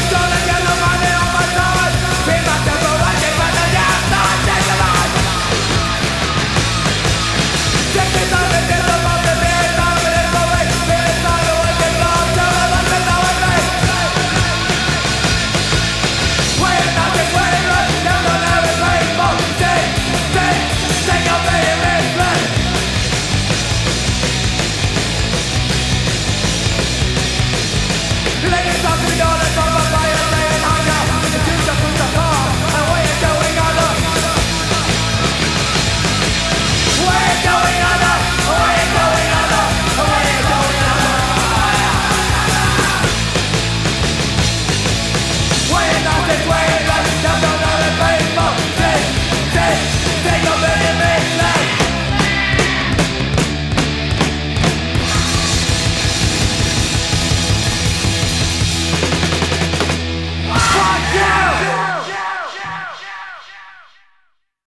Esto talk to me, darling, talk about